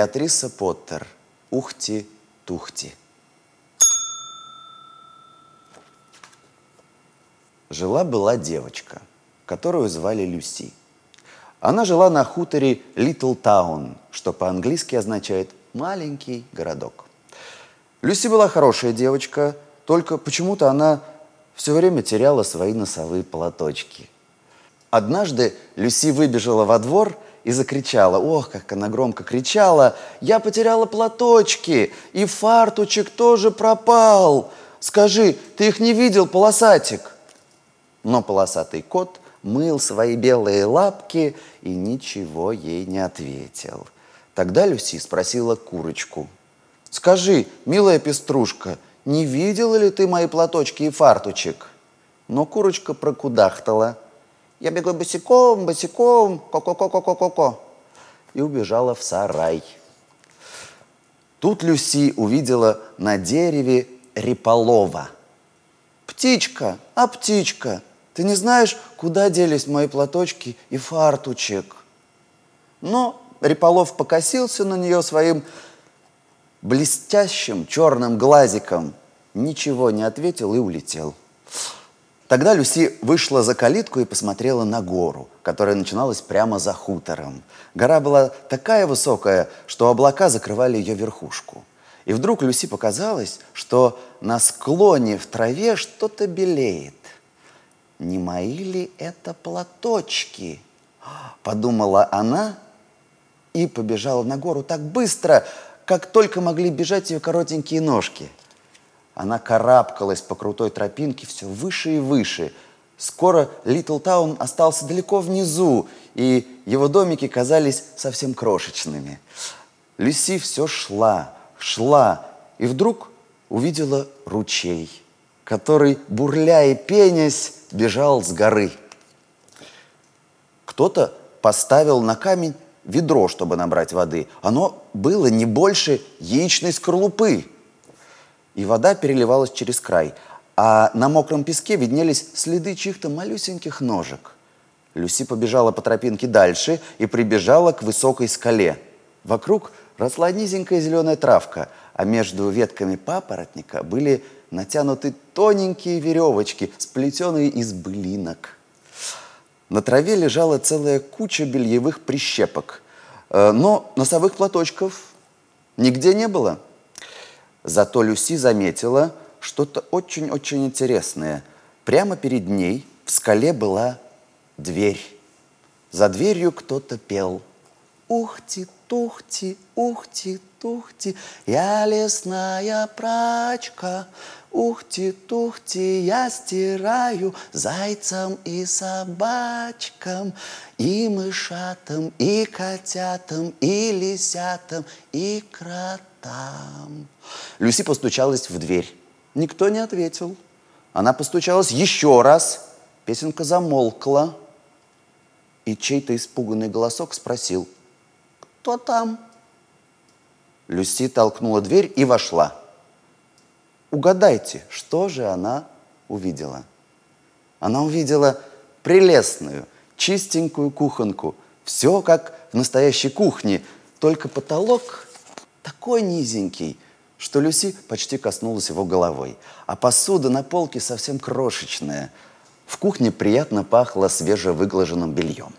Беатриса Поттер. Ухти-тухти. Жила-была девочка, которую звали Люси. Она жила на хуторе Литл Таун, что по-английски означает «маленький городок». Люси была хорошая девочка, только почему-то она все время теряла свои носовые платочки. Однажды Люси выбежала во двор и закричала, ох, как она громко кричала, «Я потеряла платочки, и фартучек тоже пропал! Скажи, ты их не видел, полосатик?» Но полосатый кот мыл свои белые лапки и ничего ей не ответил. Тогда Люси спросила курочку. «Скажи, милая пеструшка, не видела ли ты мои платочки и фартучек?» Но курочка прокудахтала. «Я бегу босиком, босиком, ко-ко-ко-ко-ко-ко» и убежала в сарай. Тут Люси увидела на дереве Реполова. «Птичка, а птичка, ты не знаешь, куда делись мои платочки и фартучек?» Но Реполов покосился на нее своим блестящим черным глазиком, ничего не ответил и улетел. Тогда Люси вышла за калитку и посмотрела на гору, которая начиналась прямо за хутором. Гора была такая высокая, что облака закрывали ее верхушку. И вдруг Люси показалось, что на склоне в траве что-то белеет. «Не мои ли это платочки?» – подумала она и побежала на гору так быстро, как только могли бежать ее коротенькие ножки. Она карабкалась по крутой тропинке все выше и выше. Скоро Литл Таун остался далеко внизу, и его домики казались совсем крошечными. Люси все шла, шла, и вдруг увидела ручей, который, бурля и пенясь, бежал с горы. Кто-то поставил на камень ведро, чтобы набрать воды. Оно было не больше яичной скорлупы. И вода переливалась через край. А на мокром песке виднелись следы чьих-то малюсеньких ножек. Люси побежала по тропинке дальше и прибежала к высокой скале. Вокруг росла низенькая зеленая травка, а между ветками папоротника были натянуты тоненькие веревочки, сплетенные из былинок. На траве лежала целая куча бельевых прищепок, э, но носовых платочков нигде не было. Зато Люси заметила что-то очень-очень интересное. Прямо перед ней в скале была дверь. За дверью кто-то пел. Ухти, тухти, ухти, тухти, я лесная прачка, Ухти-тухти, я стираю зайцам и собачкам, и мышатам, и котятам, и лисятам, и кротам. Люси постучалась в дверь. Никто не ответил. Она постучалась еще раз. Песенка замолкла. И чей-то испуганный голосок спросил, «Кто там?» Люси толкнула дверь и вошла. Угадайте, что же она увидела? Она увидела прелестную, чистенькую кухонку. Все как в настоящей кухне, только потолок такой низенький, что Люси почти коснулась его головой. А посуда на полке совсем крошечная. В кухне приятно пахло свежевыглаженным бельем.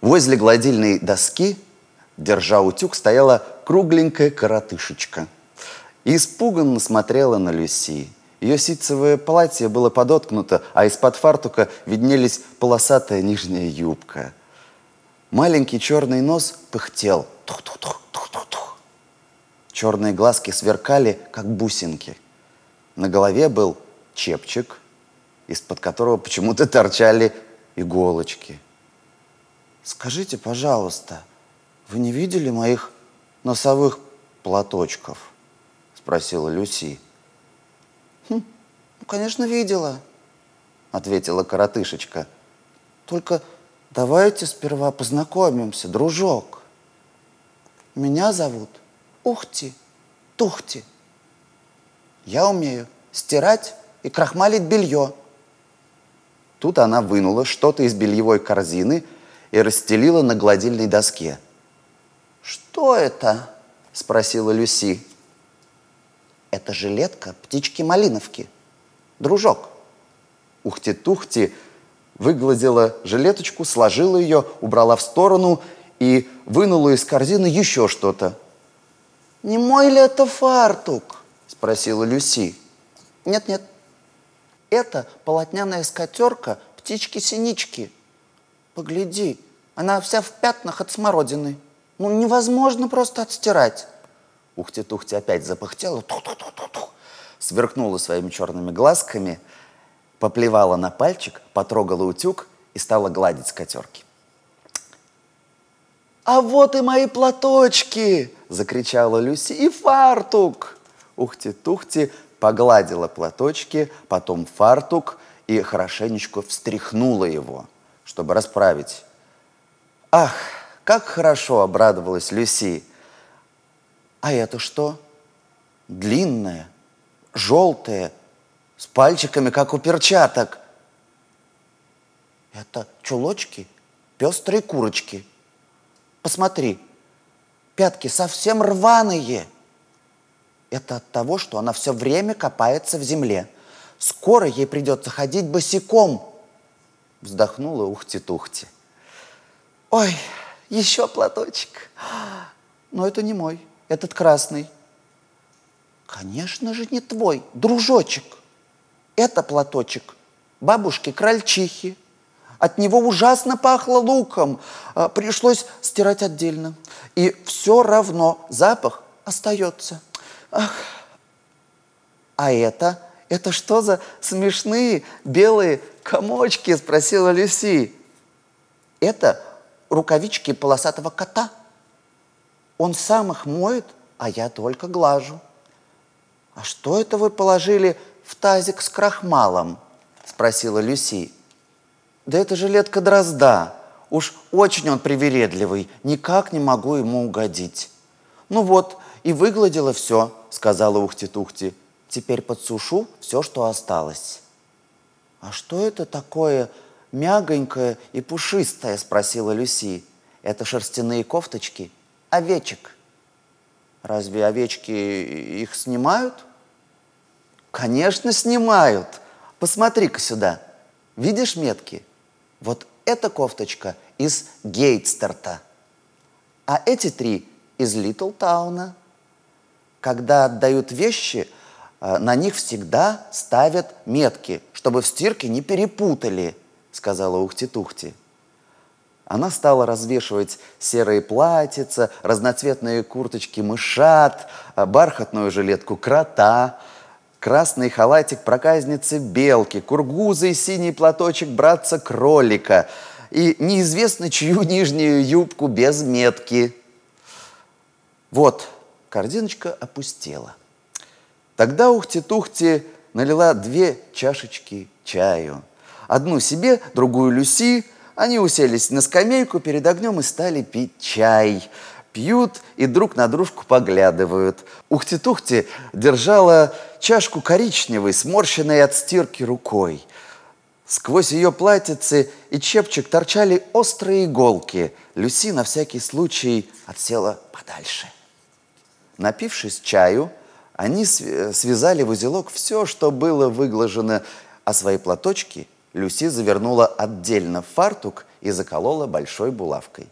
Возле гладильной доски, держа утюг, стояла кругленькая коротышечка – и испуганно смотрела на Люси. Ее ситцевое платье было подоткнуто, а из-под фартука виднелись полосатая нижняя юбка. Маленький черный нос пыхтел. Тух-тух-тух, тух-тух-тух. Черные глазки сверкали, как бусинки. На голове был чепчик, из-под которого почему-то торчали иголочки. «Скажите, пожалуйста, вы не видели моих носовых платочков?» спросила Люси. «Хм, ну, конечно, видела», — ответила коротышечка. «Только давайте сперва познакомимся, дружок. Меня зовут Ухти, Тухти. Я умею стирать и крахмалить белье». Тут она вынула что-то из бельевой корзины и расстелила на гладильной доске. «Что это?» – спросила Люси. «Это жилетка птички-малиновки. Дружок». Ухти-тухти выгладила жилеточку, сложила ее, убрала в сторону и вынула из корзины еще что-то. «Не мой ли это фартук?» – спросила Люси. «Нет-нет, это полотняная скатерка птички-синички. Погляди, она вся в пятнах от смородины. Ну, невозможно просто отстирать». Ухти-тухти опять запыхтела, ту-ту-ту-ту-ту, сверкнула своими черными глазками, поплевала на пальчик, потрогала утюг и стала гладить скатерки. «А вот и мои платочки!» – закричала Люси. «И фартук!» Ухти-тухти погладила платочки, потом фартук и хорошенечко встряхнула его, чтобы расправить. «Ах, как хорошо!» – обрадовалась Люси. «А это что?» «Длинное, желтое, с пальчиками, как у перчаток». «Это чулочки, пестрые курочки», Посмотри, пятки совсем рваные. Это от того, что она все время копается в земле. Скоро ей придется ходить босиком. Вздохнула Ухти-Тухти. Ой, еще платочек. Но это не мой, этот красный. Конечно же не твой, дружочек. Это платочек бабушки-крольчихи. От него ужасно пахло луком. А, пришлось стирать отдельно. И все равно запах остается. Ах. А это? Это что за смешные белые комочки? Спросила Люси. Это рукавички полосатого кота. Он сам их моет, а я только глажу. А что это вы положили в тазик с крахмалом? Спросила Люси. Да это жилетка дрозда. Уж очень он привередливый, никак не могу ему угодить. Ну вот, и выгладила все, сказала Ухти-Тухти. Теперь подсушу все, что осталось. А что это такое мягонькое и пушистое, спросила Люси. Это шерстяные кофточки овечек. Разве овечки их снимают? Конечно, снимают. Посмотри-ка сюда. Видишь метки? Вот эта кофточка из Гейтстерта, а эти три из Литлтауна. Когда отдают вещи, э, на них всегда ставят метки, чтобы в стирке не перепутали, сказала Ухти-Тухти. Она стала развешивать серые платьица, разноцветные курточки мышат, э, бархатную жилетку крота, красный халатик проказницы белки, кургузы и синий платочек братца кролика и неизвестно чью нижнюю юбку без метки. Вот, корзиночка опустела. Тогда Ухти-Тухти налила две чашечки чаю. Одну себе, другую Люси. Они уселись на скамейку перед огнем и стали пить чай – пьют и друг на дружку поглядывают. Ухти-тухти держала чашку коричневой, сморщенной от стирки рукой. Сквозь ее платьице и чепчик торчали острые иголки. Люси на всякий случай отсела подальше. Напившись чаю, они связали в узелок все, что было выглажено, а свои платочки Люси завернула отдельно в фартук и заколола большой булавкой.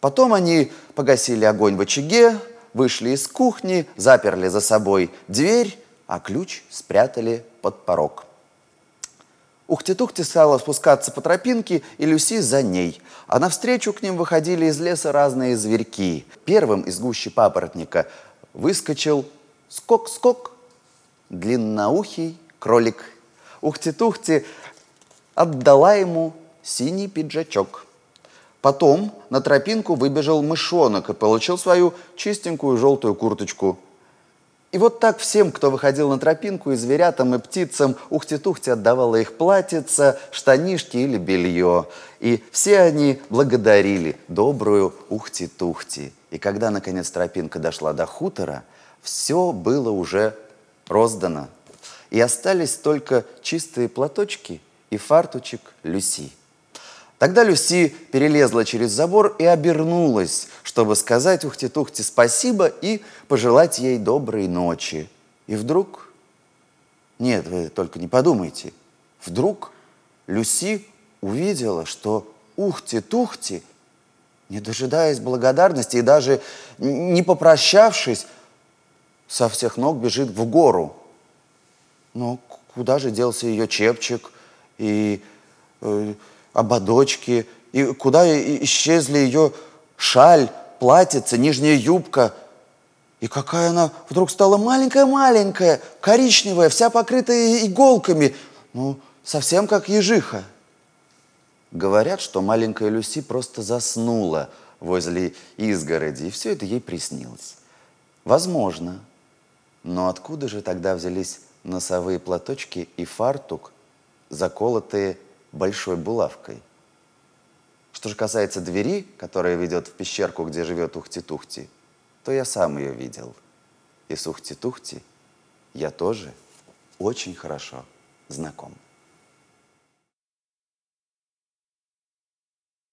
Потом они погасили огонь в очаге, вышли из кухни, заперли за собой дверь, а ключ спрятали под порог. Ухти-тухти стала спускаться по тропинке, и Люси за ней. А навстречу к ним выходили из леса разные зверьки. Первым из гущи папоротника выскочил скок-скок, длинноухий кролик. Ухти-тухти отдала ему синий пиджачок – Потом на тропинку выбежал мышонок и получил свою чистенькую желтую курточку. И вот так всем, кто выходил на тропинку, и зверятам, и птицам, ухти-тухти отдавала их платьица, штанишки или белье. И все они благодарили добрую ухти-тухти. И когда, наконец, тропинка дошла до хутора, все было уже роздано. И остались только чистые платочки и фартучек Люси. Тогда Люси перелезла через забор и обернулась, чтобы сказать Ухти-Тухти спасибо и пожелать ей доброй ночи. И вдруг... Нет, вы только не подумайте. Вдруг Люси увидела, что Ухти-Тухти, не дожидаясь благодарности и даже не попрощавшись, со всех ног бежит в гору. Но куда же делся ее чепчик и э, ободочки, и куда исчезли ее шаль, платьице, нижняя юбка. И какая она вдруг стала маленькая-маленькая, коричневая, вся покрытая иголками, ну, совсем как ежиха. Говорят, что маленькая Люси просто заснула возле изгороди, и все это ей приснилось. Возможно. Но откуда же тогда взялись носовые платочки и фартук, заколотые большой булавкой. Что же касается двери, которая ведет в пещерку, где живет Ухти-Тухти, то я сам ее видел. И с Ухти-Тухти я тоже очень хорошо знаком.